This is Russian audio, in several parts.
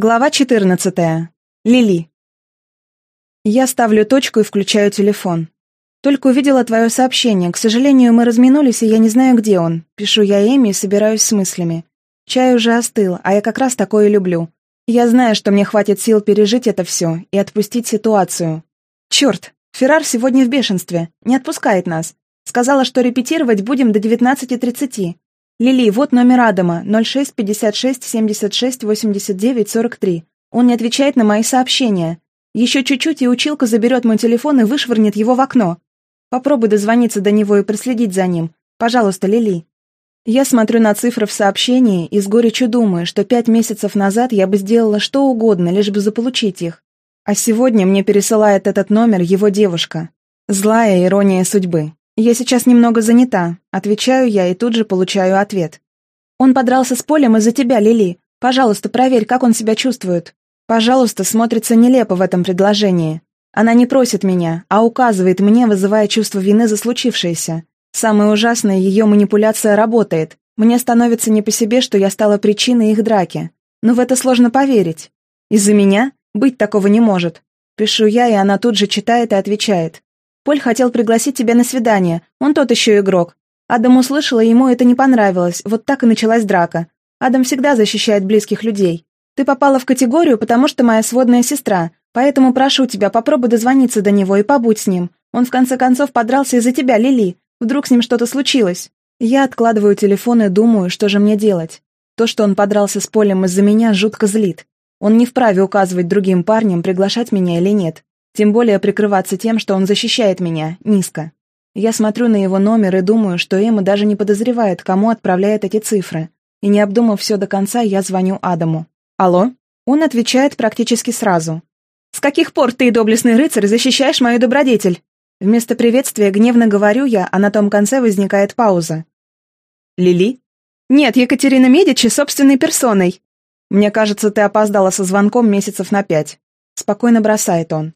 Глава 14. Лили. Я ставлю точку и включаю телефон. Только увидела твое сообщение. К сожалению, мы разминулись, и я не знаю, где он. Пишу я Эми и собираюсь с мыслями. Чай уже остыл, а я как раз такое люблю. Я знаю, что мне хватит сил пережить это все и отпустить ситуацию. Черт, Феррар сегодня в бешенстве. Не отпускает нас. Сказала, что репетировать будем до 19.30. «Лили, вот номер Адама, 06 56 76 89 43. Он не отвечает на мои сообщения. Еще чуть-чуть, и училка заберет мой телефон и вышвырнет его в окно. Попробуй дозвониться до него и проследить за ним. Пожалуйста, Лили». Я смотрю на цифры в сообщении и с горечью думаю, что пять месяцев назад я бы сделала что угодно, лишь бы заполучить их. А сегодня мне пересылает этот номер его девушка. Злая ирония судьбы. «Я сейчас немного занята», — отвечаю я и тут же получаю ответ. «Он подрался с Полем из-за тебя, Лили. Пожалуйста, проверь, как он себя чувствует». «Пожалуйста» смотрится нелепо в этом предложении. Она не просит меня, а указывает мне, вызывая чувство вины за случившееся. Самое ужасное, ее манипуляция работает. Мне становится не по себе, что я стала причиной их драки. Но в это сложно поверить. Из-за меня? Быть такого не может. Пишу я, и она тут же читает и отвечает. Поль хотел пригласить тебя на свидание, он тот еще игрок. Адам услышал, и ему это не понравилось, вот так и началась драка. Адам всегда защищает близких людей. Ты попала в категорию, потому что моя сводная сестра, поэтому прошу тебя, попробуй дозвониться до него и побудь с ним. Он в конце концов подрался из-за тебя, Лили. Вдруг с ним что-то случилось. Я откладываю телефон и думаю, что же мне делать. То, что он подрался с Полем из-за меня, жутко злит. Он не вправе указывать другим парням, приглашать меня или нет. Тем более прикрываться тем, что он защищает меня, низко. Я смотрю на его номер и думаю, что Эмма даже не подозревает, кому отправляет эти цифры. И не обдумав все до конца, я звоню Адаму. «Алло?» Он отвечает практически сразу. «С каких пор ты, доблестный рыцарь, защищаешь мою добродетель?» Вместо приветствия гневно говорю я, а на том конце возникает пауза. «Лили?» «Нет, Екатерина Медичи собственной персоной». «Мне кажется, ты опоздала со звонком месяцев на пять». Спокойно бросает он.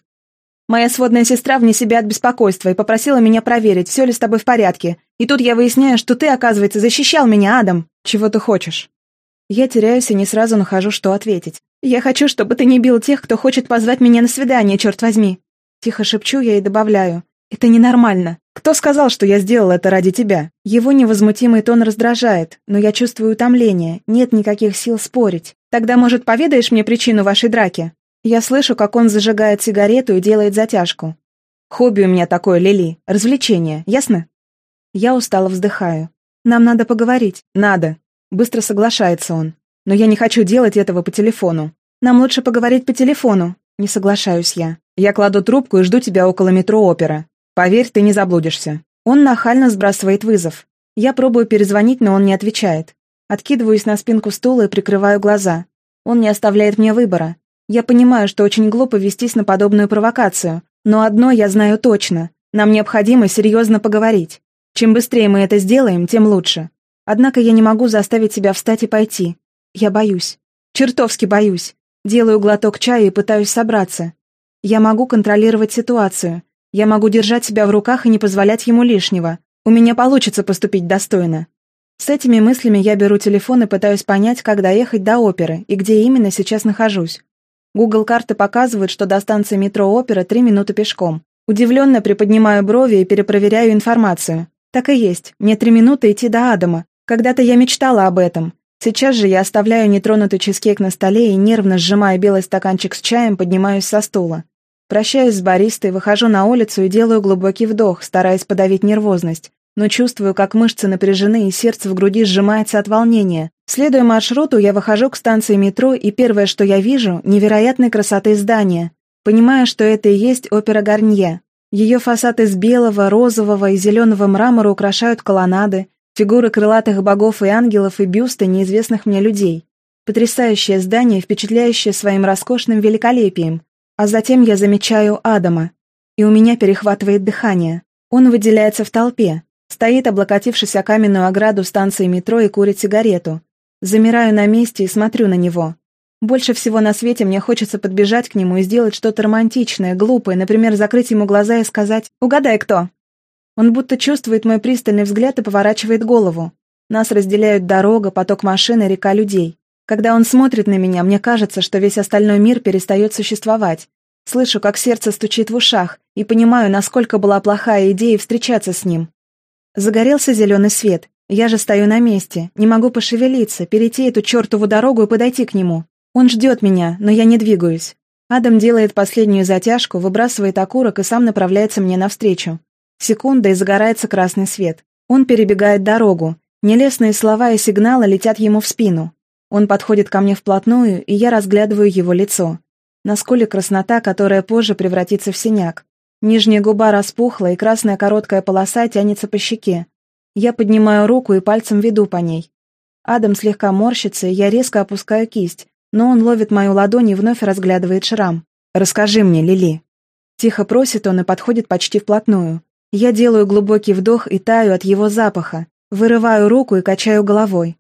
Моя сводная сестра вне себя от беспокойства и попросила меня проверить, все ли с тобой в порядке. И тут я выясняю, что ты, оказывается, защищал меня, Адам. Чего ты хочешь? Я теряюсь и не сразу нахожу, что ответить. Я хочу, чтобы ты не бил тех, кто хочет позвать меня на свидание, черт возьми. Тихо шепчу я и добавляю. Это ненормально. Кто сказал, что я сделал это ради тебя? Его невозмутимый тон раздражает, но я чувствую утомление, нет никаких сил спорить. Тогда, может, поведаешь мне причину вашей драки? Я слышу, как он зажигает сигарету и делает затяжку. Хобби у меня такое, Лили. Развлечение, ясно? Я устало вздыхаю. Нам надо поговорить. Надо. Быстро соглашается он. Но я не хочу делать этого по телефону. Нам лучше поговорить по телефону. Не соглашаюсь я. Я кладу трубку и жду тебя около метро Опера. Поверь, ты не заблудишься. Он нахально сбрасывает вызов. Я пробую перезвонить, но он не отвечает. Откидываюсь на спинку стула и прикрываю глаза. Он не оставляет мне выбора. Я понимаю, что очень глупо вестись на подобную провокацию, но одно я знаю точно. Нам необходимо серьезно поговорить. Чем быстрее мы это сделаем, тем лучше. Однако я не могу заставить себя встать и пойти. Я боюсь. Чертовски боюсь. Делаю глоток чая и пытаюсь собраться. Я могу контролировать ситуацию. Я могу держать себя в руках и не позволять ему лишнего. У меня получится поступить достойно. С этими мыслями я беру телефон и пытаюсь понять, как доехать до оперы и где именно сейчас нахожусь. Google карты показывают, что до станции метро Опера три минуты пешком. Удивленно приподнимаю брови и перепроверяю информацию. Так и есть, мне три минуты идти до Адама. Когда-то я мечтала об этом. Сейчас же я оставляю нетронутый чизкейк на столе и, нервно сжимая белый стаканчик с чаем, поднимаюсь со стула. Прощаюсь с баристой, выхожу на улицу и делаю глубокий вдох, стараясь подавить нервозность но чувствую, как мышцы напряжены и сердце в груди сжимается от волнения. Следуя маршруту, я выхожу к станции метро, и первое, что я вижу, невероятной красоты здания. Понимаю, что это и есть опера Гарнье. Ее фасад из белого, розового и зеленого мрамора украшают колоннады, фигуры крылатых богов и ангелов и бюсты неизвестных мне людей. Потрясающее здание, впечатляющее своим роскошным великолепием. А затем я замечаю Адама, и у меня перехватывает дыхание. Он выделяется в толпе, Стоит, облокотившись о каменную ограду станции метро и курит сигарету. Замираю на месте и смотрю на него. Больше всего на свете мне хочется подбежать к нему и сделать что-то романтичное, глупое, например, закрыть ему глаза и сказать «Угадай, кто?». Он будто чувствует мой пристальный взгляд и поворачивает голову. Нас разделяют дорога, поток машин и река людей. Когда он смотрит на меня, мне кажется, что весь остальной мир перестает существовать. Слышу, как сердце стучит в ушах, и понимаю, насколько была плохая идея встречаться с ним. Загорелся зеленый свет. Я же стою на месте, не могу пошевелиться, перейти эту чертову дорогу и подойти к нему. Он ждет меня, но я не двигаюсь. Адам делает последнюю затяжку, выбрасывает окурок и сам направляется мне навстречу. Секунда, и загорается красный свет. Он перебегает дорогу. Нелестные слова и сигналы летят ему в спину. Он подходит ко мне вплотную, и я разглядываю его лицо. На скуле краснота, которая позже превратится в синяк. Нижняя губа распухла, и красная короткая полоса тянется по щеке. Я поднимаю руку и пальцем веду по ней. Адам слегка морщится, и я резко опускаю кисть, но он ловит мою ладонь и вновь разглядывает шрам. «Расскажи мне, Лили». Тихо просит он и подходит почти вплотную. Я делаю глубокий вдох и таю от его запаха, вырываю руку и качаю головой.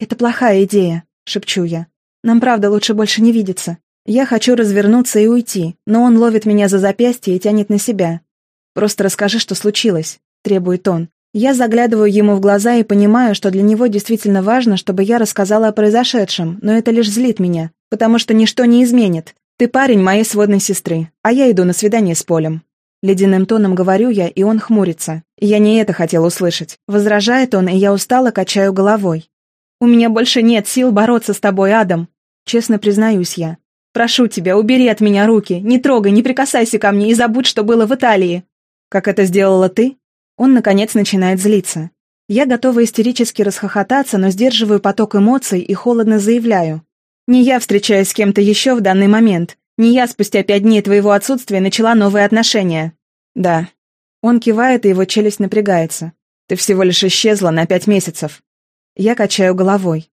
«Это плохая идея», — шепчу я. «Нам правда лучше больше не видеться. Я хочу развернуться и уйти, но он ловит меня за запястье и тянет на себя. Просто расскажи, что случилось», — требует он. Я заглядываю ему в глаза и понимаю, что для него действительно важно, чтобы я рассказала о произошедшем, но это лишь злит меня, потому что ничто не изменит. Ты парень моей сводной сестры, а я иду на свидание с Полем. Ледяным тоном говорю я, и он хмурится. Я не это хотел услышать. Возражает он, и я устало качаю головой. «У меня больше нет сил бороться с тобой, Адам!» Честно признаюсь я. «Прошу тебя, убери от меня руки, не трогай, не прикасайся ко мне и забудь, что было в Италии!» «Как это сделала ты?» Он, наконец, начинает злиться. Я готова истерически расхохотаться, но сдерживаю поток эмоций и холодно заявляю. Не я встречаюсь с кем-то еще в данный момент. Не я спустя пять дней твоего отсутствия начала новые отношения. Да. Он кивает, и его челюсть напрягается. Ты всего лишь исчезла на пять месяцев. Я качаю головой.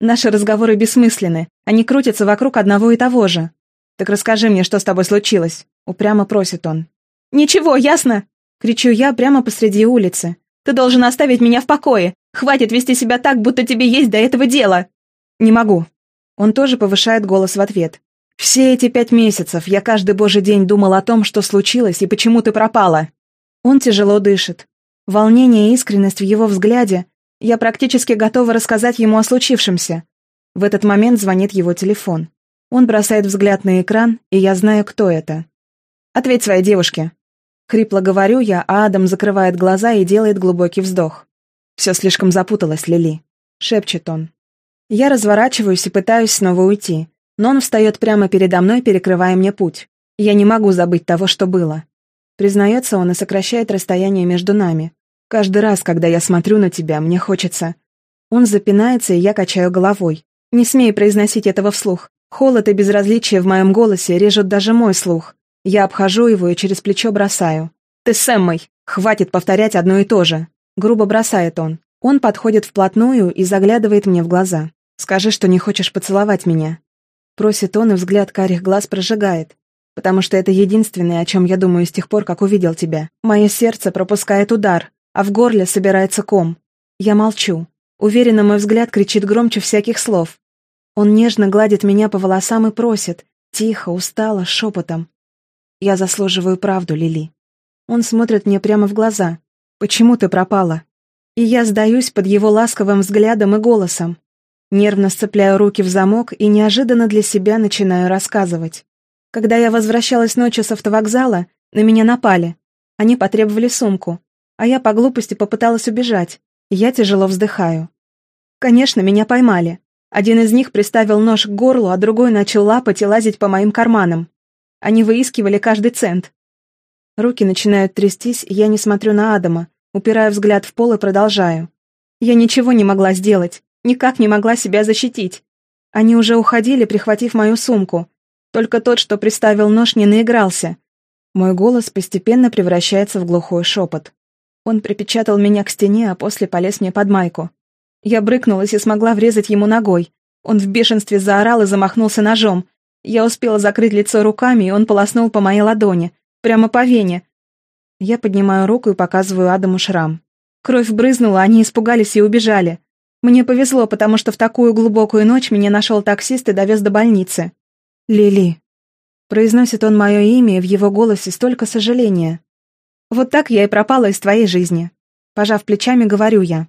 Наши разговоры бессмысленны. Они крутятся вокруг одного и того же. Так расскажи мне, что с тобой случилось. Упрямо просит он. Ничего, ясно? Кричу я прямо посреди улицы. Ты должен оставить меня в покое. Хватит вести себя так, будто тебе есть до этого дело. Не могу. Он тоже повышает голос в ответ. Все эти пять месяцев я каждый божий день думал о том, что случилось и почему ты пропала. Он тяжело дышит. Волнение и искренность в его взгляде я практически готова рассказать ему о случившемся. В этот момент звонит его телефон. Он бросает взгляд на экран, и я знаю, кто это. «Ответь своей девушке». Хрипло говорю я, а Адам закрывает глаза и делает глубокий вздох. «Все слишком запуталось, Лили», — шепчет он. Я разворачиваюсь и пытаюсь снова уйти, но он встает прямо передо мной, перекрывая мне путь. Я не могу забыть того, что было. Признается он и сокращает расстояние между нами, Каждый раз, когда я смотрю на тебя, мне хочется... Он запинается, и я качаю головой. Не смей произносить этого вслух. Холод и безразличие в моем голосе режут даже мой слух. Я обхожу его и через плечо бросаю. «Ты с Эммой! Хватит повторять одно и то же!» Грубо бросает он. Он подходит вплотную и заглядывает мне в глаза. «Скажи, что не хочешь поцеловать меня». Просит он, и взгляд карих глаз прожигает. Потому что это единственное, о чем я думаю с тех пор, как увидел тебя. Мое сердце пропускает удар, а в горле собирается ком. Я молчу. Уверенно мой взгляд кричит громче всяких слов. Он нежно гладит меня по волосам и просит, тихо, устало, шепотом. Я заслуживаю правду, Лили. Он смотрит мне прямо в глаза. Почему ты пропала? И я сдаюсь под его ласковым взглядом и голосом. Нервно сцепляю руки в замок и неожиданно для себя начинаю рассказывать. Когда я возвращалась ночью с автовокзала, на меня напали. Они потребовали сумку а я по глупости попыталась убежать. Я тяжело вздыхаю. Конечно, меня поймали. Один из них приставил нож к горлу, а другой начал лапать и лазить по моим карманам. Они выискивали каждый цент. Руки начинают трястись, и я не смотрю на Адама, упирая взгляд в пол и продолжаю. Я ничего не могла сделать, никак не могла себя защитить. Они уже уходили, прихватив мою сумку. Только тот, что приставил нож, не наигрался. Мой голос постепенно превращается в глухой шепот. Он припечатал меня к стене, а после полез мне под майку. Я брыкнулась и смогла врезать ему ногой. Он в бешенстве заорал и замахнулся ножом. Я успела закрыть лицо руками, и он полоснул по моей ладони. Прямо по вене. Я поднимаю руку и показываю Адаму шрам. Кровь брызнула, они испугались и убежали. Мне повезло, потому что в такую глубокую ночь меня нашел таксист и довез до больницы. «Лили». Произносит он мое имя, и в его голосе столько сожаления. Вот так я и пропала из твоей жизни. Пожав плечами, говорю я.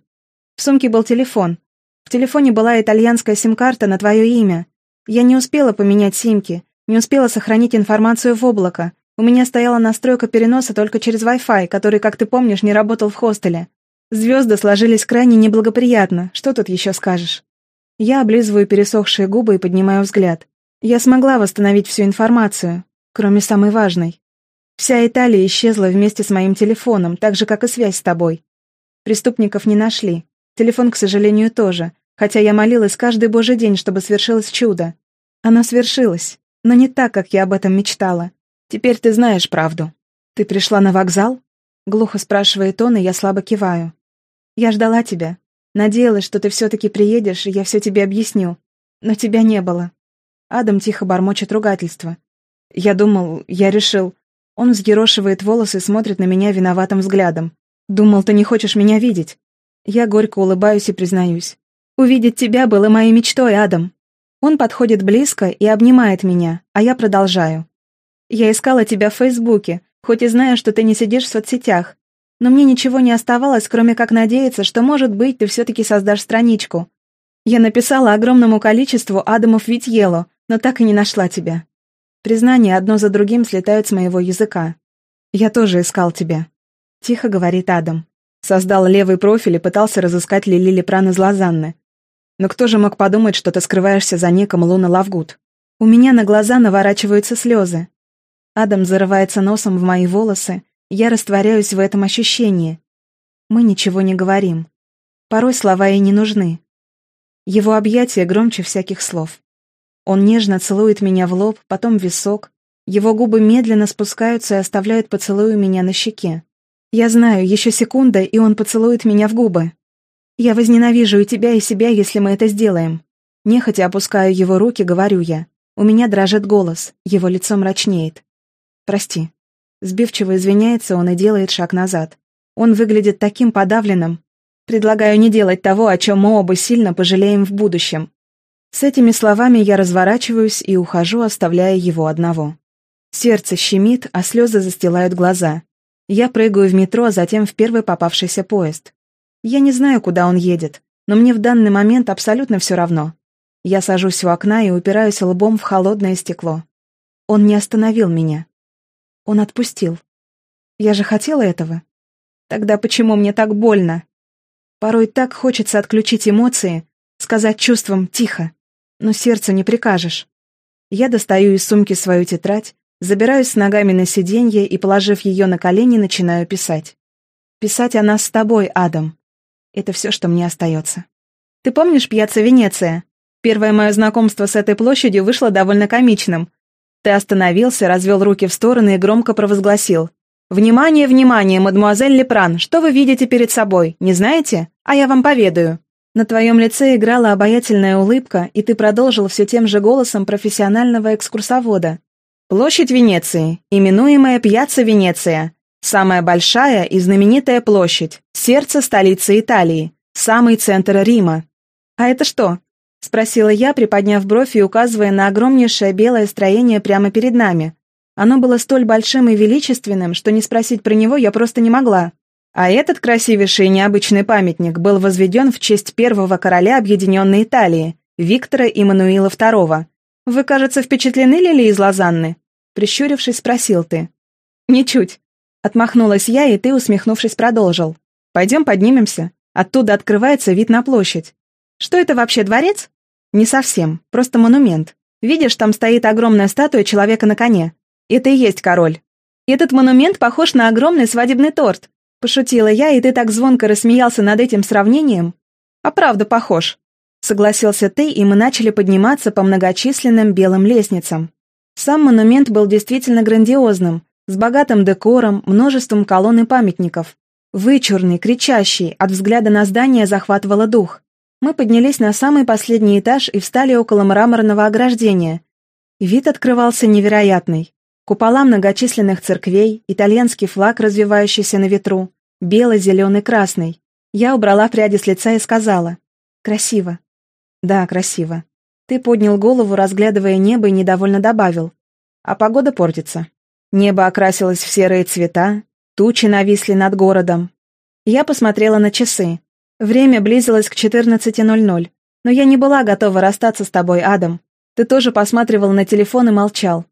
В сумке был телефон. В телефоне была итальянская сим-карта на твое имя. Я не успела поменять симки, не успела сохранить информацию в облако. У меня стояла настройка переноса только через Wi-Fi, который, как ты помнишь, не работал в хостеле. Звезды сложились крайне неблагоприятно, что тут еще скажешь? Я облизываю пересохшие губы и поднимаю взгляд. Я смогла восстановить всю информацию, кроме самой важной. Вся Италия исчезла вместе с моим телефоном, так же, как и связь с тобой. Преступников не нашли. Телефон, к сожалению, тоже, хотя я молилась каждый божий день, чтобы свершилось чудо. Оно свершилось, но не так, как я об этом мечтала. Теперь ты знаешь правду. Ты пришла на вокзал? Глухо спрашивает он, и я слабо киваю. Я ждала тебя. Надеялась, что ты все-таки приедешь, и я все тебе объясню. Но тебя не было. Адам тихо бормочет ругательство. Я думал, я решил... Он взъерошивает волосы и смотрит на меня виноватым взглядом. Думал, ты не хочешь меня видеть. Я горько улыбаюсь и признаюсь. Увидеть тебя было моей мечтой, Адам. Он подходит близко и обнимает меня, а я продолжаю. Я искала тебя в Фейсбуке, хоть и знаю, что ты не сидишь в соцсетях, но мне ничего не оставалось, кроме как надеяться, что, может быть, ты все-таки создашь страничку. Я написала огромному количеству Адамов Витьело, но так и не нашла тебя. Признания одно за другим слетают с моего языка. Я тоже искал тебя. Тихо говорит Адам. Создал левый профиль и пытался разыскать Лили Лепран из Лозанны. Но кто же мог подумать, что ты скрываешься за неком Луна Лавгуд? У меня на глаза наворачиваются слезы. Адам зарывается носом в мои волосы, я растворяюсь в этом ощущении. Мы ничего не говорим. Порой слова и не нужны. Его объятия громче всяких слов. Он нежно целует меня в лоб, потом в висок. Его губы медленно спускаются и оставляют поцелуй у меня на щеке. Я знаю, еще секунда, и он поцелует меня в губы. Я возненавижу и тебя, и себя, если мы это сделаем. Нехотя опускаю его руки, говорю я. У меня дрожит голос, его лицо мрачнеет. Прости. Сбивчиво извиняется он и делает шаг назад. Он выглядит таким подавленным. Предлагаю не делать того, о чем мы оба сильно пожалеем в будущем. С этими словами я разворачиваюсь и ухожу, оставляя его одного. Сердце щемит, а слезы застилают глаза. Я прыгаю в метро, а затем в первый попавшийся поезд. Я не знаю, куда он едет, но мне в данный момент абсолютно все равно. Я сажусь у окна и упираюсь лбом в холодное стекло. Он не остановил меня. Он отпустил. Я же хотела этого. Тогда почему мне так больно? Порой так хочется отключить эмоции, сказать чувствам «тихо», но сердцу не прикажешь. Я достаю из сумки свою тетрадь, забираюсь с ногами на сиденье и, положив ее на колени, начинаю писать. Писать о нас с тобой, Адам. Это все, что мне остается. Ты помнишь пьяца Венеция? Первое мое знакомство с этой площадью вышло довольно комичным. Ты остановился, развел руки в стороны и громко провозгласил. «Внимание, внимание, мадемуазель Лепран, что вы видите перед собой, не знаете? А я вам поведаю». На твоем лице играла обаятельная улыбка, и ты продолжил все тем же голосом профессионального экскурсовода. «Площадь Венеции, именуемая Пьяцца Венеция, самая большая и знаменитая площадь, сердце столицы Италии, самый центр Рима». «А это что?» — спросила я, приподняв бровь и указывая на огромнейшее белое строение прямо перед нами. Оно было столь большим и величественным, что не спросить про него я просто не могла. А этот красивейший и необычный памятник был возведен в честь первого короля Объединенной Италии, Виктора Иммануила II. «Вы, кажется, впечатлены, Лили из Лозанны?» Прищурившись, спросил ты. «Ничуть». Отмахнулась я, и ты, усмехнувшись, продолжил. «Пойдем поднимемся. Оттуда открывается вид на площадь. Что это вообще, дворец? Не совсем, просто монумент. Видишь, там стоит огромная статуя человека на коне. Это и есть король. Этот монумент похож на огромный свадебный торт. Пошутила я, и ты так звонко рассмеялся над этим сравнением. А правда похож. Согласился ты, и мы начали подниматься по многочисленным белым лестницам. Сам монумент был действительно грандиозным, с богатым декором, множеством колонн и памятников. Вычурный, кричащий, от взгляда на здание захватывало дух. Мы поднялись на самый последний этаж и встали около мраморного ограждения. Вид открывался невероятный. Купола многочисленных церквей, итальянский флаг, развивающийся на ветру, белый, зеленый, красный. Я убрала пряди с лица и сказала. «Красиво». «Да, красиво». Ты поднял голову, разглядывая небо, и недовольно добавил. «А погода портится». Небо окрасилось в серые цвета, тучи нависли над городом. Я посмотрела на часы. Время близилось к 14.00. Но я не была готова расстаться с тобой, Адам. Ты тоже посматривал на телефон и молчал.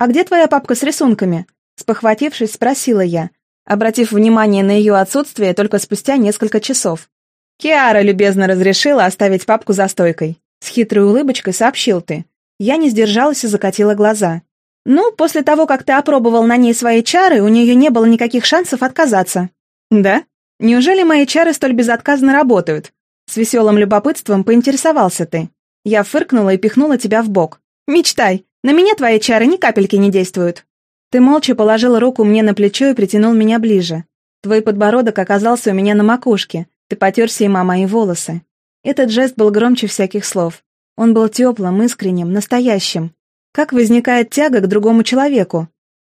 «А где твоя папка с рисунками?» Спохватившись, спросила я, обратив внимание на ее отсутствие только спустя несколько часов. «Киара любезно разрешила оставить папку за стойкой», — с хитрой улыбочкой сообщил ты. Я не сдержалась и закатила глаза. «Ну, после того, как ты опробовал на ней свои чары, у нее не было никаких шансов отказаться». «Да? Неужели мои чары столь безотказно работают?» С веселым любопытством поинтересовался ты. Я фыркнула и пихнула тебя в бок. «Мечтай! На меня твои чары ни капельки не действуют!» Ты молча положил руку мне на плечо и притянул меня ближе. Твой подбородок оказался у меня на макушке, ты потерся им о мои волосы. Этот жест был громче всяких слов. Он был теплым, искренним, настоящим. Как возникает тяга к другому человеку?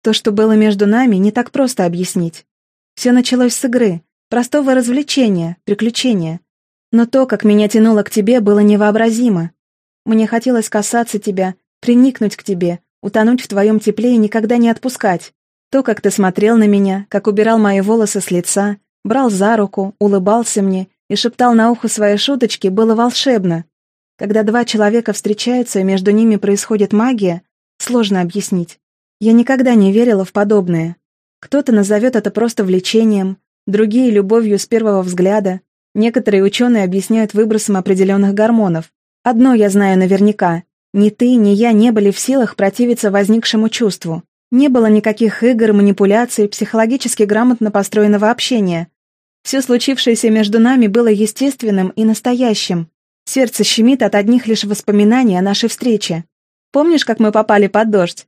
То, что было между нами, не так просто объяснить. Все началось с игры, простого развлечения, приключения. Но то, как меня тянуло к тебе, было невообразимо. Мне хотелось касаться тебя, приникнуть к тебе, утонуть в твоем тепле и никогда не отпускать. То, как ты смотрел на меня, как убирал мои волосы с лица, брал за руку, улыбался мне и шептал на ухо свои шуточки, было волшебно. Когда два человека встречаются и между ними происходит магия, сложно объяснить. Я никогда не верила в подобное. Кто-то назовет это просто влечением, другие — любовью с первого взгляда. Некоторые ученые объясняют выбросом определенных гормонов. Одно я знаю наверняка. Ни ты, ни я не были в силах противиться возникшему чувству. Не было никаких игр, манипуляций, психологически грамотно построенного общения. Все случившееся между нами было естественным и настоящим. Сердце щемит от одних лишь воспоминаний о нашей встрече. Помнишь, как мы попали под дождь?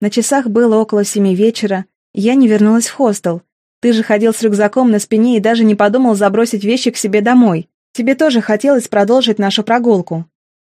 На часах было около семи вечера, я не вернулась в хостел. Ты же ходил с рюкзаком на спине и даже не подумал забросить вещи к себе домой. Тебе тоже хотелось продолжить нашу прогулку.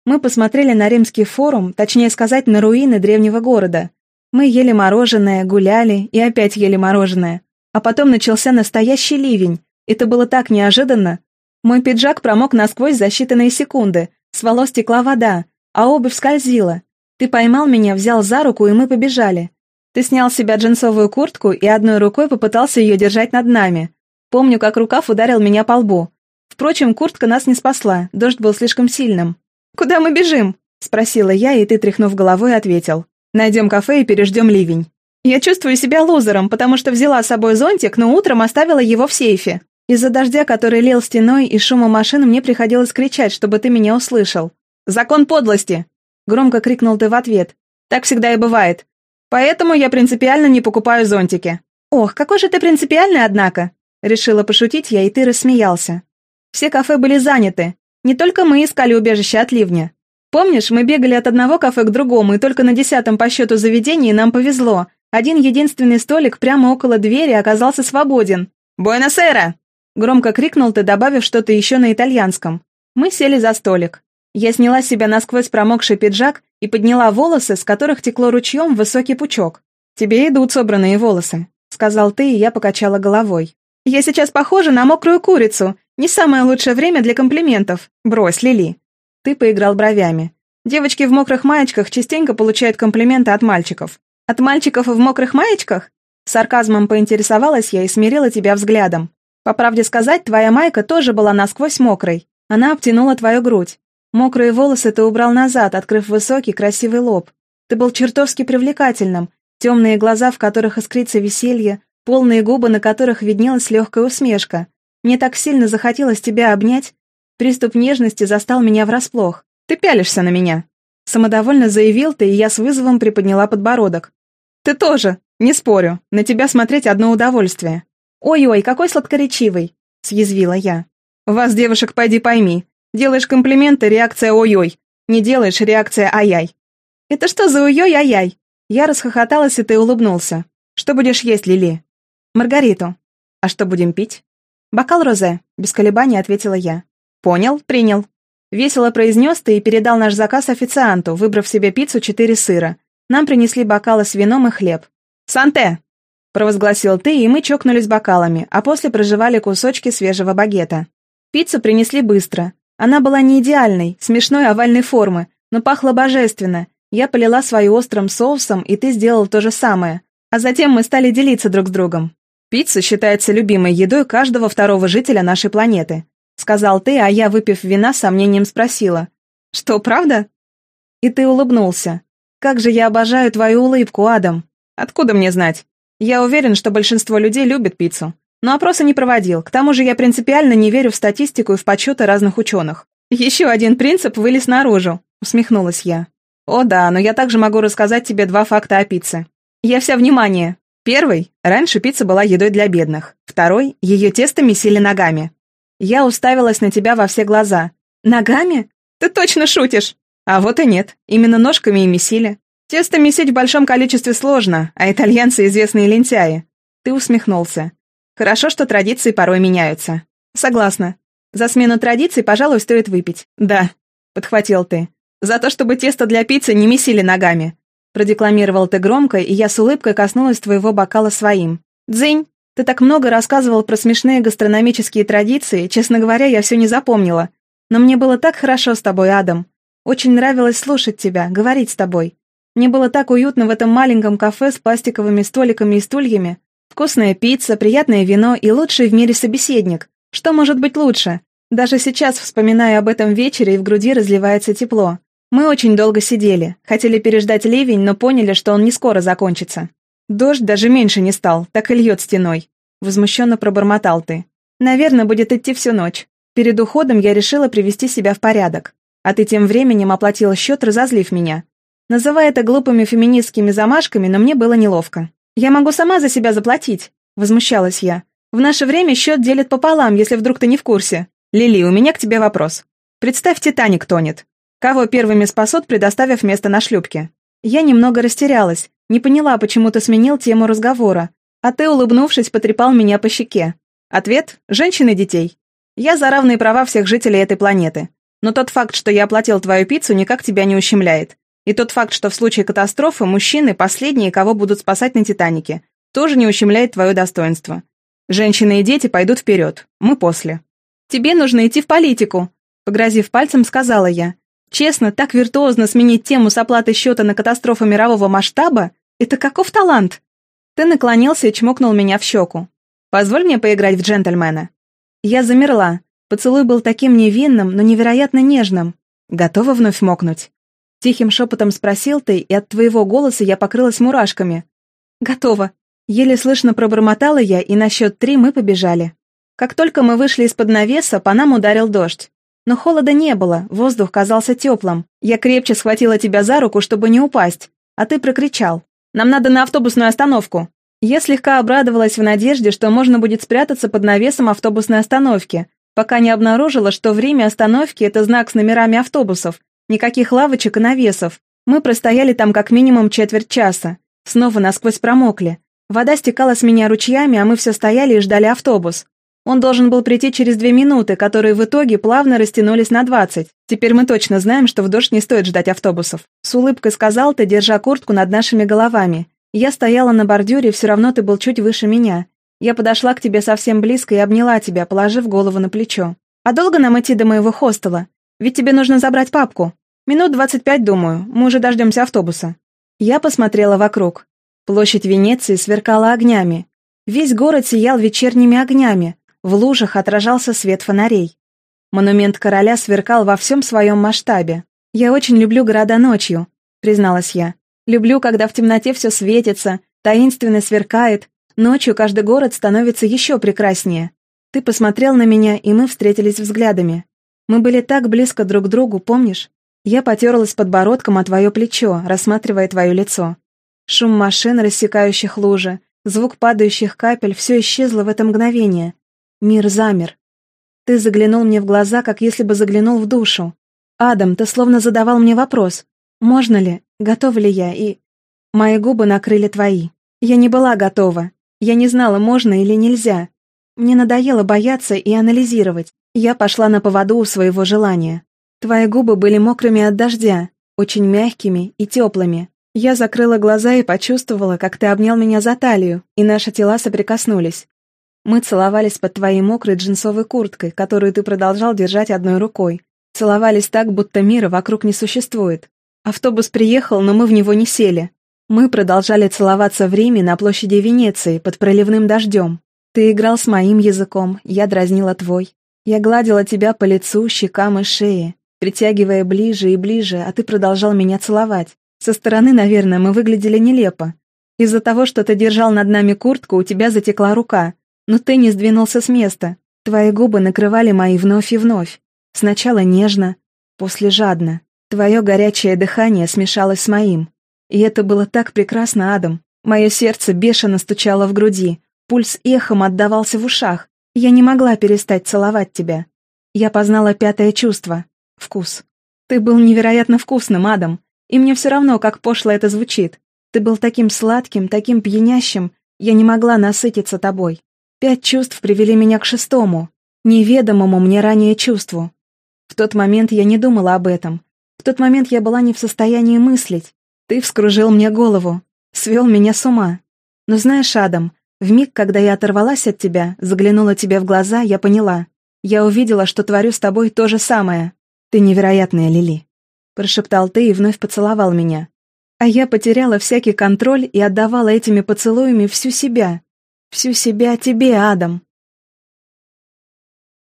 Мы посмотрели на римский форум, точнее сказать, на руины древнего города. Мы ели мороженое, гуляли и опять ели мороженое. А потом начался настоящий ливень, это было так неожиданно. Мой пиджак промок насквозь за считанные секунды, с волос текла вода, а обувь скользила. Ты поймал меня, взял за руку, и мы побежали. Ты снял с себя джинсовую куртку и одной рукой попытался ее держать над нами. Помню, как рукав ударил меня по лбу. Впрочем, куртка нас не спасла, дождь был слишком сильным. «Куда мы бежим?» — спросила я, и ты, тряхнув головой, ответил. «Найдем кафе и переждем ливень». Я чувствую себя лузером, потому что взяла с собой зонтик, но утром оставила его в сейфе. Из-за дождя, который лил стеной, и шума машин мне приходилось кричать, чтобы ты меня услышал. «Закон подлости!» — громко крикнул ты в ответ. «Так всегда и бывает. Поэтому я принципиально не покупаю зонтики». «Ох, какой же ты принципиальный, однако!» Решила пошутить я, и ты рассмеялся. Все кафе были заняты. Не только мы искали убежище от ливня. Помнишь, мы бегали от одного кафе к другому, и только на десятом по счету заведении нам повезло. Один единственный столик прямо около двери оказался свободен. «Буэнос-эра!» Громко крикнул ты, добавив что-то еще на итальянском. Мы сели за столик. Я сняла с себя насквозь промокший пиджак и подняла волосы, с которых текло ручьем высокий пучок. «Тебе идут собранные волосы», — сказал ты, и я покачала головой. «Я сейчас похожа на мокрую курицу. Не самое лучшее время для комплиментов. Брось, Лили». Ты поиграл бровями. Девочки в мокрых маечках частенько получают комплименты от мальчиков. От мальчиков в мокрых маечках? Сарказмом поинтересовалась я и смирила тебя взглядом. По правде сказать, твоя майка тоже была насквозь мокрой. Она обтянула твою грудь. Мокрые волосы ты убрал назад, открыв высокий, красивый лоб. Ты был чертовски привлекательным. Темные глаза, в которых искрится веселье, полные губы, на которых виднелась легкая усмешка. Мне так сильно захотелось тебя обнять. Приступ нежности застал меня врасплох. Ты пялишься на меня. Самодовольно заявил ты, и я с вызовом приподняла подбородок. Ты тоже, не спорю, на тебя смотреть одно удовольствие. «Ой-ой, какой сладкоречивый!» — съязвила я. «Вас, девушек, пойди пойми. Делаешь комплименты — реакция «ой-ой». Не делаешь — реакция «ай-яй». «Это что за ой-ой, ай-яй?» Я расхохоталась, и ты улыбнулся. «Что будешь есть, Лили?» «Маргариту». «А что будем пить?» «Бокал розе», — без колебаний ответила я. «Понял, принял». Весело произнес ты и передал наш заказ официанту, выбрав себе пиццу четыре сыра. Нам принесли бокалы с вином и хлеб. «Санте!» провозгласил ты, и мы чокнулись бокалами, а после проживали кусочки свежего багета. Пиццу принесли быстро. Она была не идеальной, смешной овальной формы, но пахла божественно. Я полила свою острым соусом, и ты сделал то же самое. А затем мы стали делиться друг с другом. Пицца считается любимой едой каждого второго жителя нашей планеты. Сказал ты, а я, выпив вина, с сомнением спросила. Что, правда? И ты улыбнулся. Как же я обожаю твою улыбку, Адам. Откуда мне знать? Я уверен, что большинство людей любит пиццу. Но опроса не проводил. К тому же я принципиально не верю в статистику и в подсчеты разных ученых. Еще один принцип вылез наружу, усмехнулась я. О да, но я также могу рассказать тебе два факта о пицце. Я вся внимание. Первый. Раньше пицца была едой для бедных. Второй. Ее тесто месили ногами. Я уставилась на тебя во все глаза. Ногами? Ты точно шутишь? А вот и нет. Именно ножками и месили. Тесто месить в большом количестве сложно, а итальянцы известные лентяи. Ты усмехнулся. Хорошо, что традиции порой меняются. Согласна. За смену традиций, пожалуй, стоит выпить. Да, подхватил ты. За то, чтобы тесто для пиццы не месили ногами. Продекламировал ты громко, и я с улыбкой коснулась твоего бокала своим. Дзынь, ты так много рассказывал про смешные гастрономические традиции, честно говоря, я все не запомнила. Но мне было так хорошо с тобой, Адам. Очень нравилось слушать тебя, говорить с тобой. Мне было так уютно в этом маленьком кафе с пластиковыми столиками и стульями. Вкусная пицца, приятное вино и лучший в мире собеседник. Что может быть лучше? Даже сейчас, вспоминая об этом вечере, и в груди разливается тепло. Мы очень долго сидели, хотели переждать ливень, но поняли, что он не скоро закончится. Дождь даже меньше не стал, так и льет стеной. Возмущенно пробормотал ты. Наверное, будет идти всю ночь. Перед уходом я решила привести себя в порядок. А ты тем временем оплатила счет, разозлив меня. Называя это глупыми феминистскими замашками, но мне было неловко. «Я могу сама за себя заплатить», — возмущалась я. «В наше время счет делят пополам, если вдруг ты не в курсе». «Лили, у меня к тебе вопрос. Представь, Титаник тонет. Кого первыми спасут, предоставив место на шлюпке?» Я немного растерялась, не поняла, почему ты сменил тему разговора, а ты, улыбнувшись, потрепал меня по щеке. Ответ – женщин и детей. Я за равные права всех жителей этой планеты. Но тот факт, что я оплатил твою пиццу, никак тебя не ущемляет. И тот факт, что в случае катастрофы мужчины последние, кого будут спасать на Титанике, тоже не ущемляет твое достоинство. Женщины и дети пойдут вперед, мы после. Тебе нужно идти в политику, погрозив пальцем, сказала я. Честно, так виртуозно сменить тему с оплаты счета на катастрофу мирового масштаба — это каков талант? Ты наклонился и чмокнул меня в щеку. Позволь мне поиграть в джентльмена. Я замерла. Поцелуй был таким невинным, но невероятно нежным. Готова вновь мокнуть? Тихим шепотом спросил ты, и от твоего голоса я покрылась мурашками. «Готово». Еле слышно пробормотала я, и на счет три мы побежали. Как только мы вышли из-под навеса, по нам ударил дождь. Но холода не было, воздух казался теплым. Я крепче схватила тебя за руку, чтобы не упасть, а ты прокричал. «Нам надо на автобусную остановку». Я слегка обрадовалась в надежде, что можно будет спрятаться под навесом автобусной остановки, пока не обнаружила, что время остановки — это знак с номерами автобусов, Никаких лавочек и навесов. Мы простояли там как минимум четверть часа. Снова насквозь промокли. Вода стекала с меня ручьями, а мы все стояли и ждали автобус. Он должен был прийти через две минуты, которые в итоге плавно растянулись на двадцать. Теперь мы точно знаем, что в дождь не стоит ждать автобусов. С улыбкой сказал ты, держа куртку над нашими головами. Я стояла на бордюре, все равно ты был чуть выше меня. Я подошла к тебе совсем близко и обняла тебя, положив голову на плечо. «А долго нам идти до моего хостела? Ведь тебе нужно забрать папку. Минут двадцать пять, думаю, мы уже дождемся автобуса. Я посмотрела вокруг. Площадь Венеции сверкала огнями. Весь город сиял вечерними огнями. В лужах отражался свет фонарей. Монумент короля сверкал во всем своем масштабе. «Я очень люблю города ночью», — призналась я. «Люблю, когда в темноте все светится, таинственно сверкает. Ночью каждый город становится еще прекраснее. Ты посмотрел на меня, и мы встретились взглядами. Мы были так близко друг к другу, помнишь? Я потерлась подбородком о твое плечо, рассматривая твое лицо. Шум машин, рассекающих лужи, звук падающих капель, все исчезло в это мгновение. Мир замер. Ты заглянул мне в глаза, как если бы заглянул в душу. Адам, ты словно задавал мне вопрос. Можно ли, готова ли я, и... Мои губы накрыли твои. Я не была готова. Я не знала, можно или нельзя. Мне надоело бояться и анализировать. Я пошла на поводу у своего желания. Твои губы были мокрыми от дождя, очень мягкими и теплыми. Я закрыла глаза и почувствовала, как ты обнял меня за талию, и наши тела соприкоснулись. Мы целовались под твоей мокрой джинсовой курткой, которую ты продолжал держать одной рукой. Целовались так, будто мира вокруг не существует. Автобус приехал, но мы в него не сели. Мы продолжали целоваться в Риме на площади Венеции под проливным дождем. Ты играл с моим языком, я дразнила твой. Я гладила тебя по лицу, щекам и шее. притягивая ближе и ближе, а ты продолжал меня целовать. Со стороны, наверное, мы выглядели нелепо. Из-за того, что ты держал над нами куртку, у тебя затекла рука, но ты не сдвинулся с места. Твои губы накрывали мои вновь и вновь. Сначала нежно, после жадно. Твое горячее дыхание смешалось с моим. И это было так прекрасно, Адам. Мое сердце бешено стучало в груди, пульс эхом отдавался в ушах. Я не могла перестать целовать тебя. Я познала пятое чувство — вкус. Ты был невероятно вкусным, Адам, и мне все равно, как пошло это звучит. Ты был таким сладким, таким пьянящим, я не могла насытиться тобой. Пять чувств привели меня к шестому, неведомому мне ранее чувству. В тот момент я не думала об этом. В тот момент я была не в состоянии мыслить. Ты вскружил мне голову, свел меня с ума. Но знаешь, Адам, в миг, когда я оторвалась от тебя, заглянула тебе в глаза, я поняла. Я увидела, что творю с тобой то же самое. Ты невероятная, Лили. Прошептал ты и вновь поцеловал меня. А я потеряла всякий контроль и отдавала этими поцелуями всю себя. Всю себя тебе, Адам.